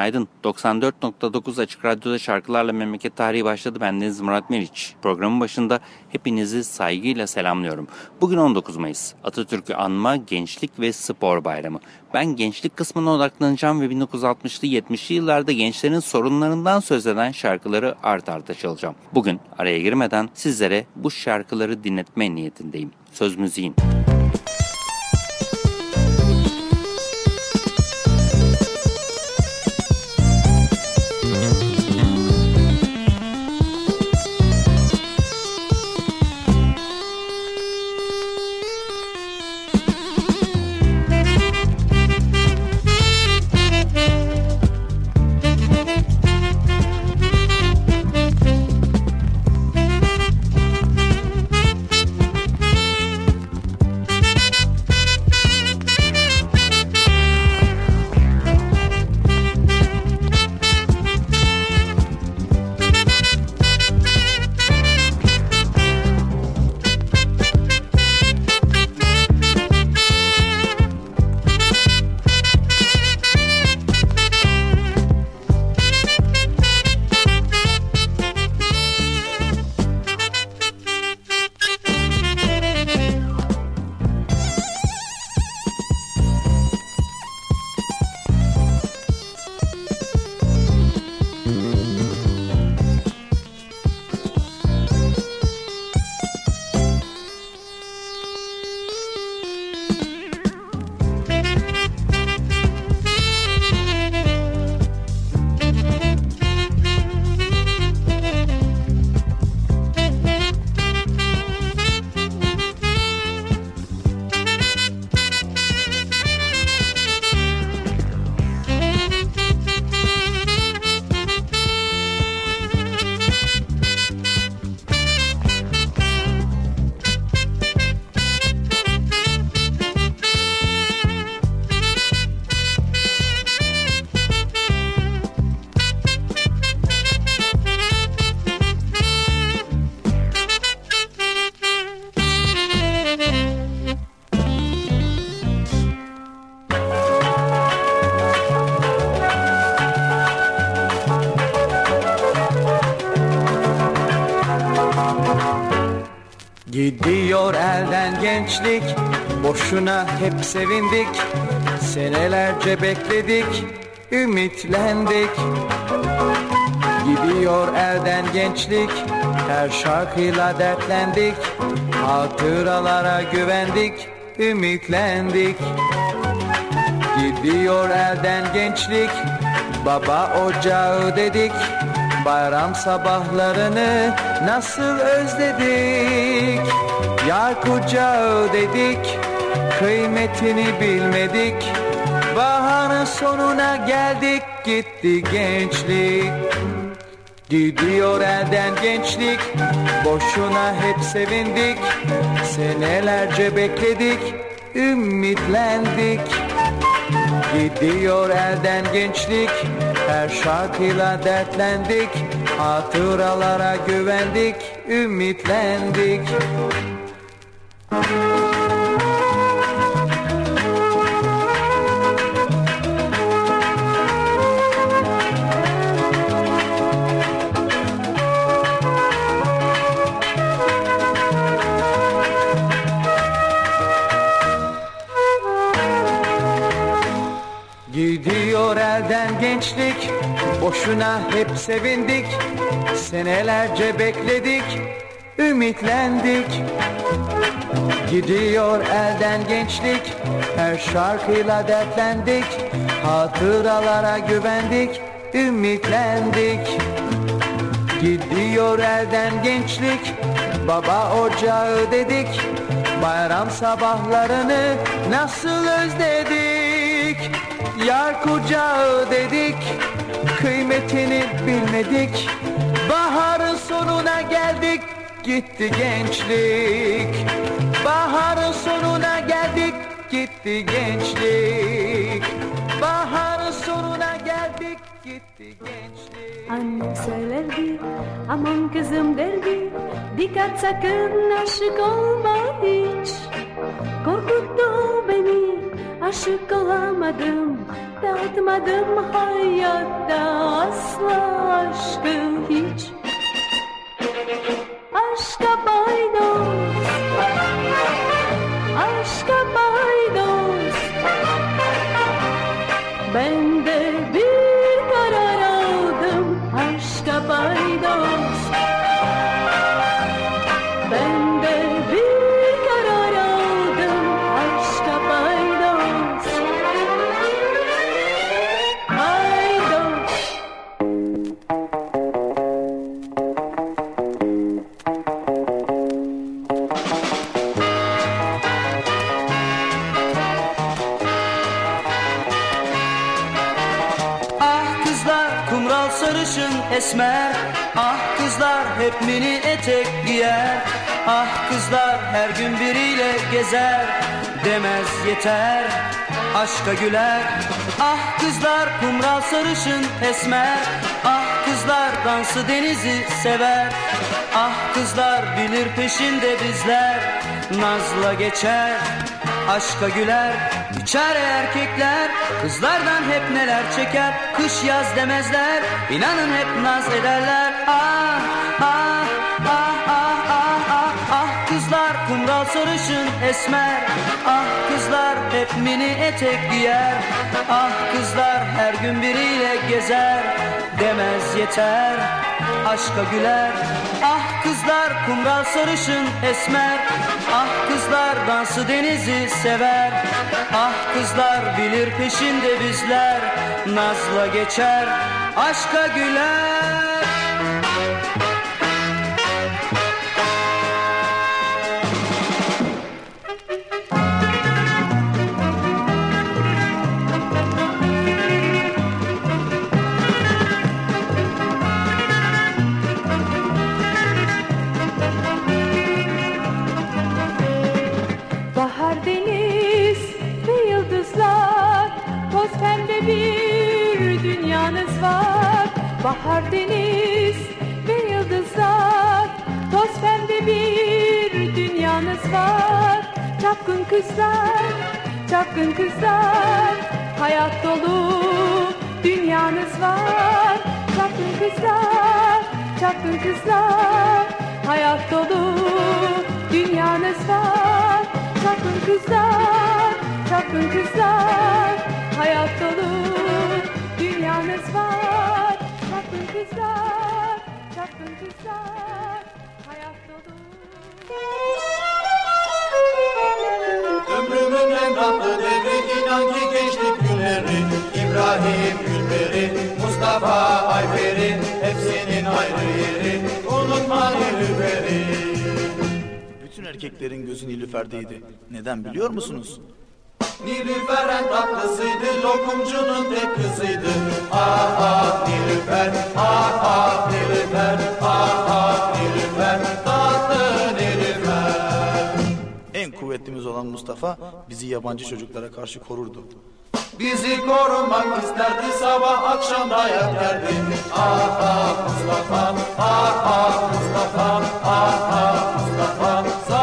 Günaydın. 94.9 Açık Radyo'da şarkılarla memleket tarihi başladı. Ben Deniz Murat Meriç. Programın başında hepinizi saygıyla selamlıyorum. Bugün 19 Mayıs. Atatürk'ü anma, gençlik ve spor bayramı. Ben gençlik kısmına odaklanacağım ve 1960'lı 70'li yıllarda gençlerin sorunlarından söz eden şarkıları art arda çalacağım. Bugün araya girmeden sizlere bu şarkıları dinletme niyetindeyim. Söz müziğin. Gidiyor gençlik Boşuna hep sevindik. Senelerce bekledik Ümitlendik. Gidiyor elden gençlik Her şarkıyla dertlendik. Hatıralara güvendik Ümitlendik. Gidiyor elden gençlik Baba ocağı dedik. Bayram sabahlarını nasıl özledik Yar kucağı dedik Kıymetini bilmedik. Baharın sonuna geldik Gitti gençlik. Gidiyor elden gençlik Boşuna hep sevindik. Senelerce bekledik Ümitlendik. Gidiyor elden gençlik Her şarkıyla dertlendik. Hatıralara güvendik Ümitlendik Gidiyor elden gençlik Boşuna hep sevindik. Senelerce bekledik Ümitlendik Gidiyor elden gençlik Her şarkıyla dertlendik. Hatıralara güvendik Ümitlendik. Gidiyor elden gençlik Baba ocağı dedik. Bayram sabahlarını nasıl özledik? Yar kucağı dedik kıymetini bilmedik. Baharın sonuna geldik gitti gençlik Baharın sonuna geldik gitti gençlik. Baharın sonuna geldik gitti gençlik. Annem söylerdi aman kızım derdi. Dikkat sakın aşık olma hiç. Korkuttu beni aşık olamadım. Tatmadım hayatta asla aşkı hiç. Aşka paydos yeter. Aşka güler. Ah kızlar kumral sarışın esmer. Ah kızlar dansı denizi sever. Ah kızlar bilir peşinde bizler. Nazla geçer. Aşka güler. İçer erkekler. Kızlardan hep neler çeker? Kış yaz demezler. İnanın hep naz ederler. Ah esmer Ah kızlar hep mini etek giyer. Ah kızlar her gün biriyle gezer. Demez yeter aşka güler. Ah kızlar kumral sarışın esmer. Ah kızlar dansı denizi sever. Ah kızlar bilir peşinde bizler. Nazla geçer aşka güler Hayat dolu dünyanız var Çapkın kızlar, çapkın kızlar. Hayat dolu dünyanız var Çapkın kızlar, çapkın kızlar. Hayat dolu. Ömrümün en tatlı devri inan ki gençlik günleri. İbrahim Gülperi, Mustafa Ayferi Hepsinin ayrı yeri unutma Nilüfer'i Bütün erkeklerin gözü Nilüfer'deydi. Neden biliyor musunuz? Nilüfer en tatlısıydı lokumcunun tek kızıydı Ah ah Nilüfer, ah ah Nilüfer Ah ah Nilüfer, tatlı Nilüfer En kuvvetlimiz olan Mustafa bizi yabancı çocuklara karşı korurdu. Bizi korumak isterdi sabah akşam dayak yerdi. Ah ah Mustafa, ah ah Mustafa, ah ah Mustafa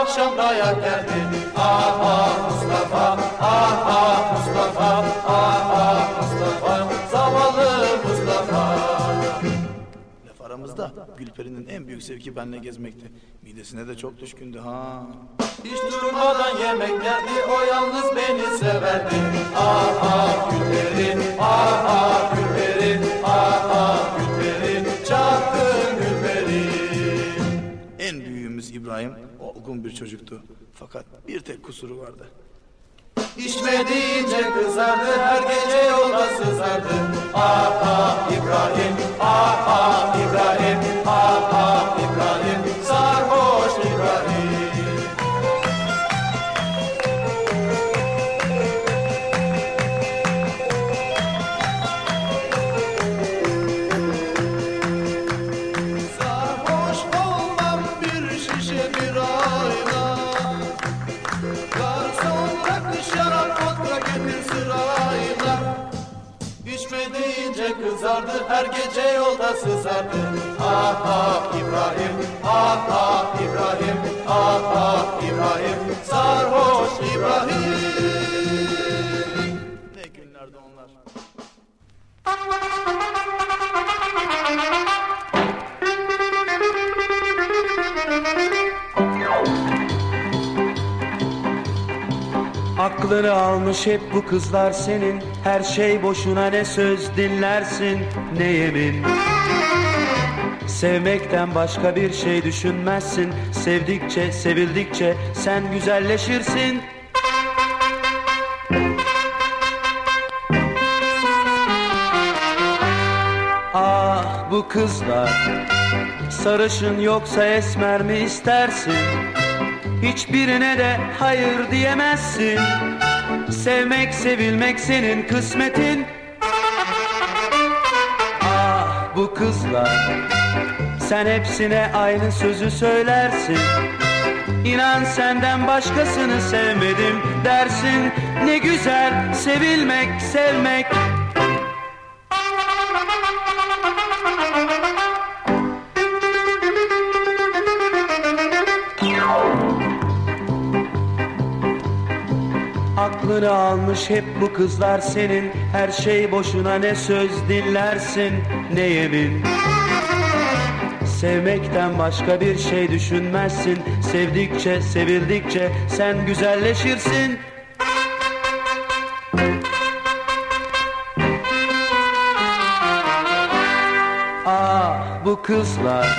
sabah akşam dayak yerdi Ah ah Mustafa, ah ah Mustafa, ah ah Mustafa Zavallı Mustafa Laf aramızda Gülperi'nin en büyük zevki benle gezmekti. Midesine de çok düşkündü ha. Hiç durmadan yemek yerdi o yalnız beni severdi Ah ah Gülperi, ah ah Gülperi, ah ah Gülperi Çapkın Gülperi çocuktu. Fakat bir tek kusuru vardı. İçme deyince kızardı her gece yolda sızardı Ah ah İbrahim ah ah İbrahim ah ah İbrahim Aklını almış hep bu kızlar senin. Her şey boşuna ne söz dinlersin ne yemin. Sevmekten başka bir şey düşünmezsin. Sevdikçe sevildikçe sen güzelleşirsin. Ah bu kızlar Sarışın yoksa esmer mi istersin Hiçbirine de hayır diyemezsin. Sevmek sevilmek senin kısmetin. Ah bu kızlar. Sen hepsine aynı sözü söylersin. İnan senden başkasını sevmedim dersin. Ne güzel sevilmek sevmek Aklını almış hep bu kızlar senin. Her şey boşuna ne söz dinlersin ne yemin. Sevmekten başka bir şey düşünmezsin. Sevdikçe sevildikçe sen güzelleşirsin. Ah bu kızlar.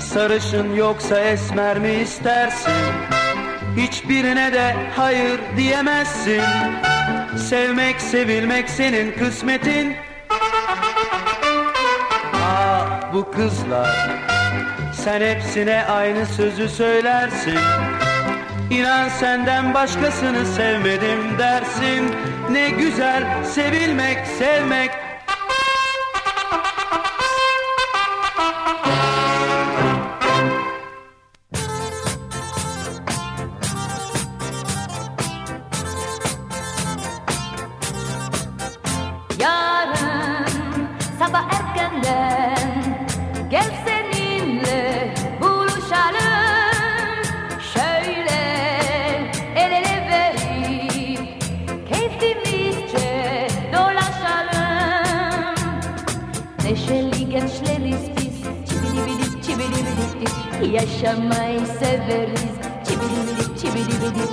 Sarışın yoksa esmer mi istersin Hiçbirine de hayır diyemezsin. Sevmek sevilmek senin kısmetin. Ah bu kızlar Sen hepsine aynı sözü söylersin. İnan senden başkasını sevmedim dersin. Ne güzel sevilmek sevmek Yaşamayı severiz. Çibilibidip çibilibidip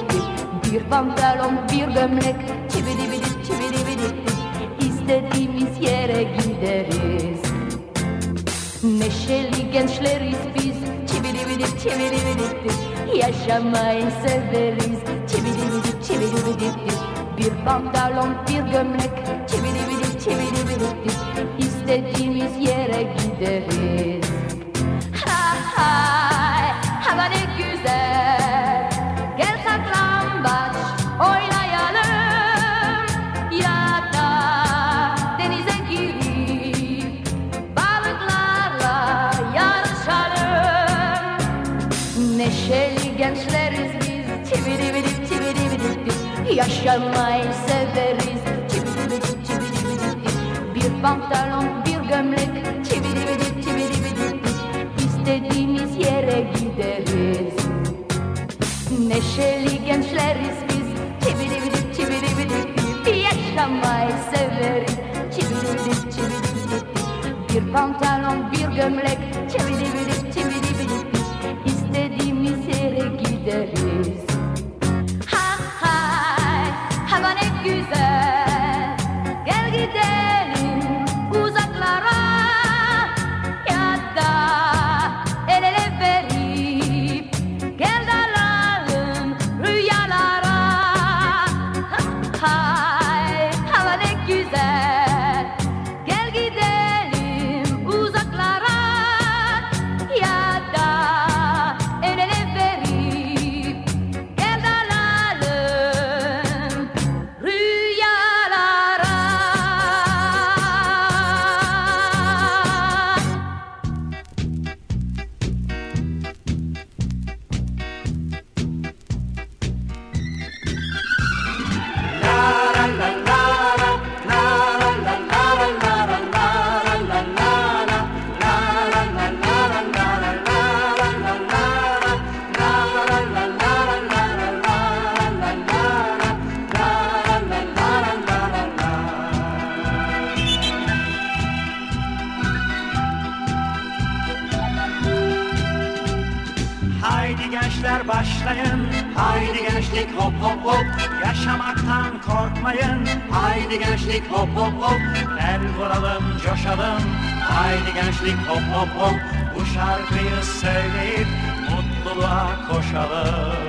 Bir pantolon bir gömlek. Çibilibidip çibilibidip İstediğimiz yere gideriz. Neşeli gençleriz biz. Çibilibidip çibilibidip Yaşamayı severiz. Çibilibidip çibilibidip Bir pantolon bir gömlek. Çibilibidip çibilibidip İstediğimiz yere gideriz. Ha hay Yaşamayı severiz. Bir pantolon bir gömlek. Çiviribidip İstediğimiz yere gideriz. Neşeli gençleriz biz. Çiviribidip Yaşamayı severiz. Bir pantolon bir gömlek. Çiviribidip hop Yaşamaktan korkmayın. Haydi gençlik hop hop hop El vuralım coşalım. Haydi gençlik hop hop hop Bu şarkıyı söyleyip mutluluğa koşalım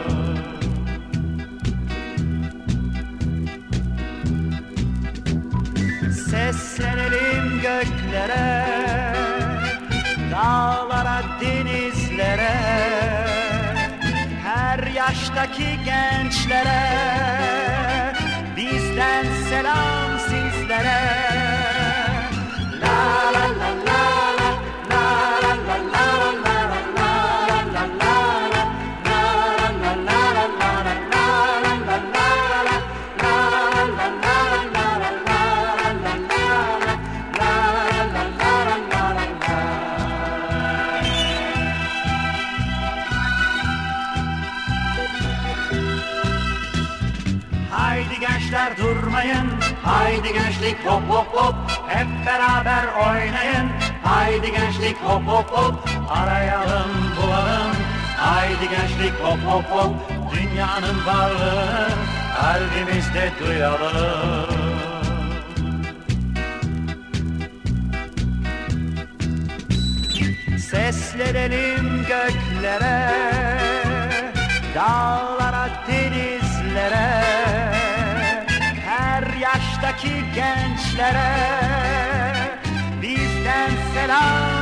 yaştaki gençlere Bizden selam durmayın. Haydi gençlik hop hop hop. Hep beraber oynayın. Haydi gençlik hop hop hop. Arayalım bulalım. Haydi gençlik hop hop hop. Dünyanın varlığını kalbimizde duyalım. Seslenelim göklere Dağlara, denizlere gençlere Bizden selam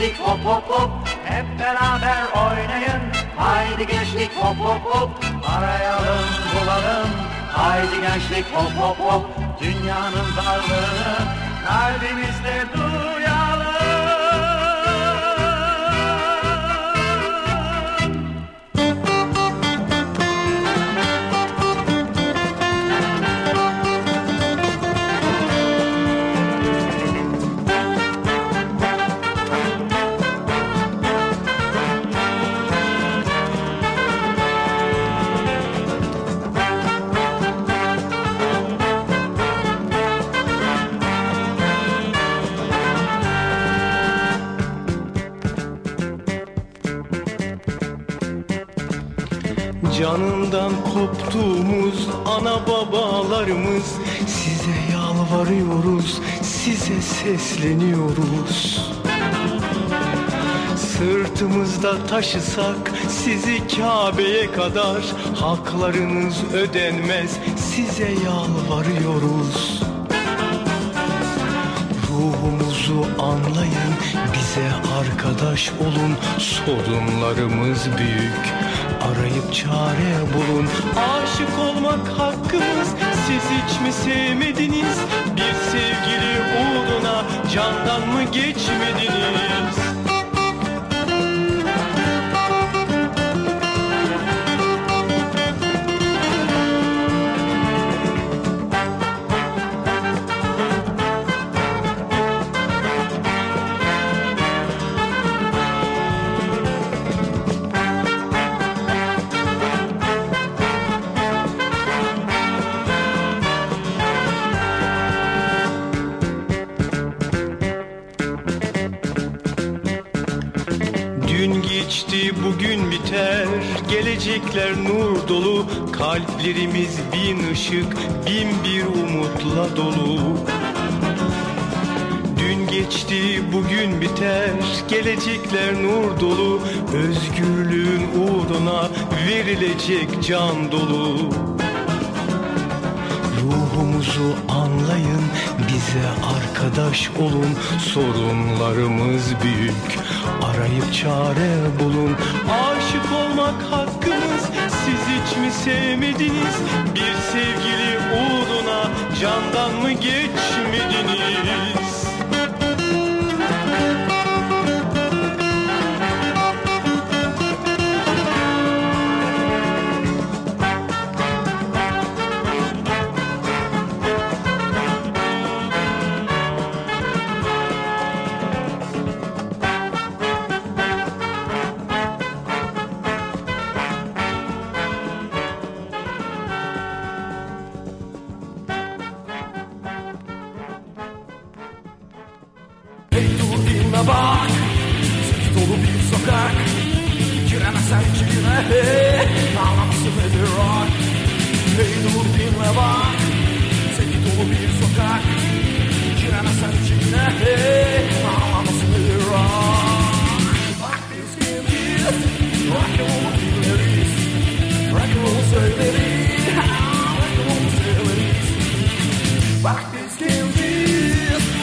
gençlik hop hop hop. Hep beraber oynayın. Haydi gençlik hop hop hop. Arayalım bulalım. Haydi gençlik hop hop hop. Dünyanın varlığını kalbimizde duyalım sesleniyoruz. Sırtımızda taşısak sizi Kabe'ye kadar Haklarınız ödenmez, size yalvarıyoruz. Ruhumuzu anlayın, bize arkadaş olun Sorunlarımız büyük, arayıp çare bulun Aşık olmak hakkımız, siz hiç mi sevmediniz? Bir sevgili uğruna candan mı geçmediniz? Gelecekler nur dolu. Kalplerimiz bin ışık Bin bir umutla dolu. Dün geçti bugün biter. Gelecekler nur dolu. Özgürlüğün uğruna Verilecek can dolu. Ruhumuzu anlayın, bize arkadaş olun. Sorunlarımız büyük, arayıp çare bulun. Aşık olmak hakkımız, siz hiç mi sevmediniz? Bir sevgili uğruna candan mı geçmediniz? Dolu bir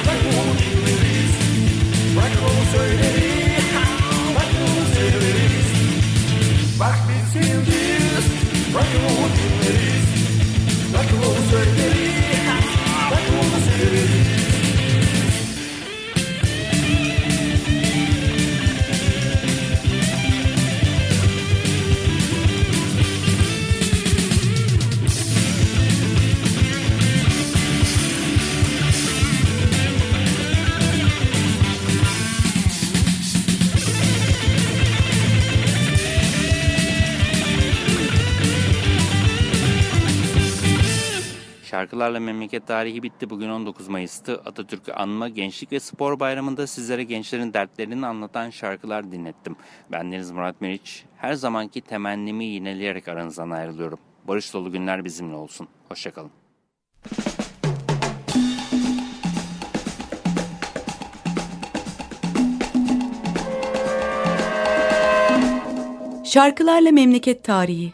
Rock and roll dinleriz Rock and roll söyleriz Şarkılarla memleket tarihi bitti. Bugün 19 Mayıs'tı. Atatürk'ü anma Gençlik ve Spor Bayramı'nda sizlere gençlerin dertlerini anlatan şarkılar dinlettim. Ben Deniz Murat Meriç. Her zamanki temennimi yineleyerek aranızdan ayrılıyorum. Barış dolu günler bizimle olsun. Hoşçakalın. Şarkılarla Memleket Tarihi